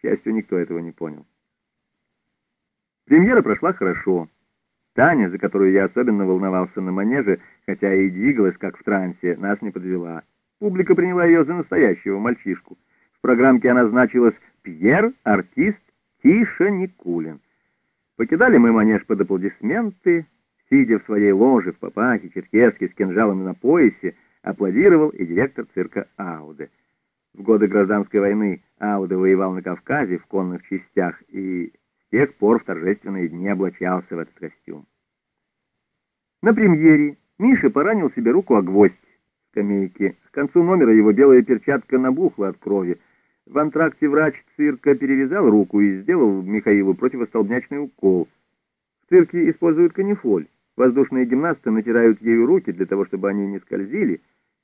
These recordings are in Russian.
счастью, никто этого не понял. Премьера прошла хорошо. Таня, за которую я особенно волновался на манеже, хотя и двигалась как в трансе, нас не подвела. Публика приняла ее за настоящего мальчишку. В программке она значилась «Пьер, артист Тиша Никулин». Покидали мы манеж под аплодисменты, сидя в своей ложе в папахе, черкеске, с кинжалами на поясе, аплодировал и директор цирка Ауде. В годы гражданской войны Ауде воевал на Кавказе в конных частях и с тех пор в торжественные дни облачался в этот костюм. На премьере Миша поранил себе руку о гвоздь скамейки. К концу номера его белая перчатка набухла от крови. В антракте врач цирка перевязал руку и сделал Михаилу противостолбнячный укол. В цирке используют канифоль. Воздушные гимнасты натирают ею руки для того, чтобы они не скользили.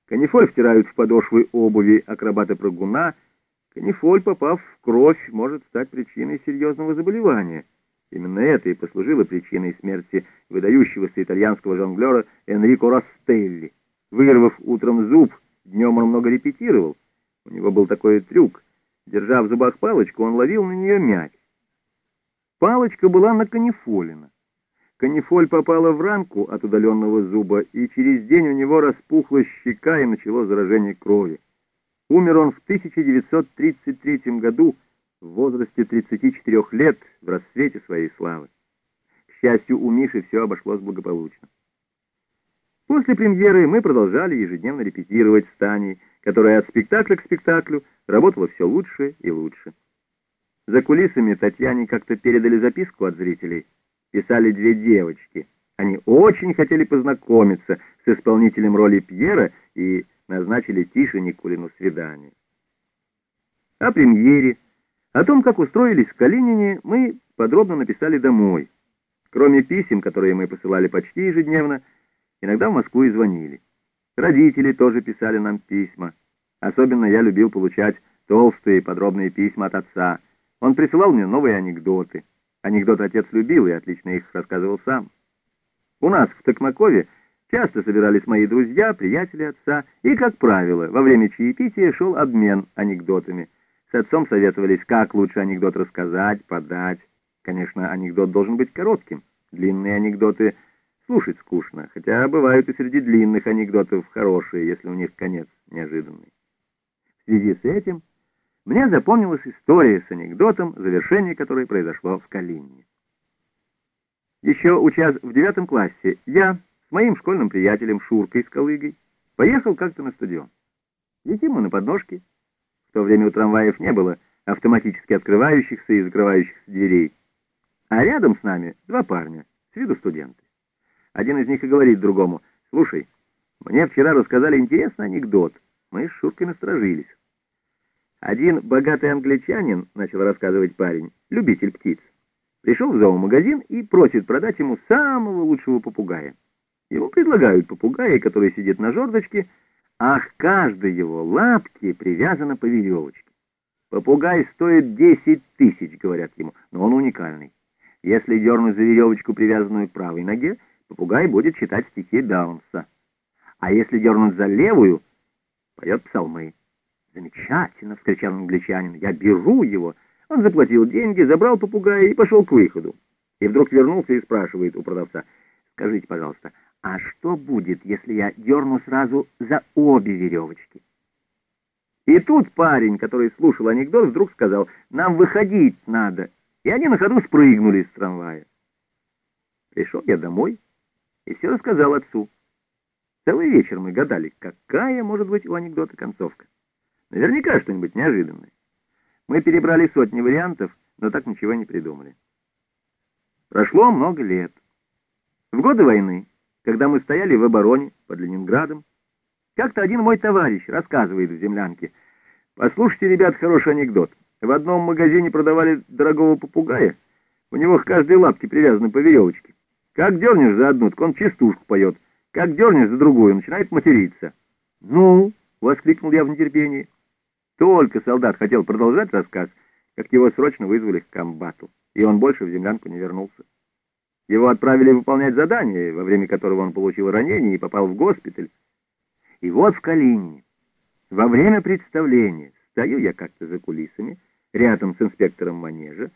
Канифоль втирают в подошвы обуви акробата-прыгуна. Канифоль, попав в кровь, может стать причиной серьезного заболевания. Именно это и послужило причиной смерти выдающегося итальянского жонглера Энрико Растелли. Вырвав утром зуб, днем он много репетировал. У него был такой трюк. Держа в зубах палочку, он ловил на нее мяч. Палочка была наканифолена. Канифоль попала в ранку от удаленного зуба, и через день у него распухла щека и начало заражение крови. Умер он в 1933 году в возрасте 34 лет в расцвете своей славы. К счастью, у Миши все обошлось благополучно. После премьеры мы продолжали ежедневно репетировать с Таней, которая от спектакля к спектаклю работала все лучше и лучше. За кулисами Татьяне как-то передали записку от зрителей — писали две девочки. Они очень хотели познакомиться с исполнителем роли Пьера и назначили Тише Никулину свидание. О премьере, о том, как устроились в Калинине, мы подробно написали домой. Кроме писем, которые мы посылали почти ежедневно, иногда в Москву и звонили. Родители тоже писали нам письма. Особенно я любил получать толстые подробные письма от отца. Он присылал мне новые анекдоты. Анекдот отец любил и отлично их рассказывал сам. У нас в Токмакове часто собирались мои друзья, приятели отца, и, как правило, во время чаепития шел обмен анекдотами. С отцом советовались, как лучше анекдот рассказать, подать. Конечно, анекдот должен быть коротким. Длинные анекдоты слушать скучно, хотя бывают и среди длинных анекдотов хорошие, если у них конец неожиданный. В связи с этим мне запомнилась история с анекдотом, завершение которой произошло в Калине. Еще учась в девятом классе, я с моим школьным приятелем Шуркой с Колыгой поехал как-то на стадион. Летим мы на подножке. В то время у трамваев не было автоматически открывающихся и закрывающихся дверей. А рядом с нами два парня, с виду студенты. Один из них и говорит другому, «Слушай, мне вчера рассказали интересный анекдот. Мы с Шуркой насторожились. Один богатый англичанин, начал рассказывать парень, любитель птиц, пришел в зоомагазин и просит продать ему самого лучшего попугая. Ему предлагают попугая, который сидит на жердочке, а к каждой его лапке привязана по веревочке. Попугай стоит 10 тысяч, говорят ему, но он уникальный. Если дернуть за веревочку, привязанную к правой ноге, попугай будет читать стихи Даунса. А если дернуть за левую, поет псалмы. «Замечательно!» — вскричал англичанин. «Я беру его!» Он заплатил деньги, забрал попугая и пошел к выходу. И вдруг вернулся и спрашивает у продавца. «Скажите, пожалуйста, а что будет, если я дерну сразу за обе веревочки?» И тут парень, который слушал анекдот, вдруг сказал, «Нам выходить надо!» И они на ходу спрыгнули с трамвая. Пришел я домой и все рассказал отцу. Целый вечер мы гадали, какая может быть у анекдота концовка. Наверняка что-нибудь неожиданное. Мы перебрали сотни вариантов, но так ничего не придумали. Прошло много лет. В годы войны, когда мы стояли в обороне под Ленинградом, как-то один мой товарищ рассказывает в землянке. Послушайте, ребят, хороший анекдот. В одном магазине продавали дорогого попугая. У него к каждой лапке привязаны по веревочке. Как дернешь за одну, так он частушку поет. Как дернешь за другую, начинает материться. «Ну!» — воскликнул я в нетерпении. Только солдат хотел продолжать рассказ, как его срочно вызвали к комбату, и он больше в землянку не вернулся. Его отправили выполнять задание, во время которого он получил ранение и попал в госпиталь. И вот в Калинине, во время представления, стою я как-то за кулисами, рядом с инспектором манежа,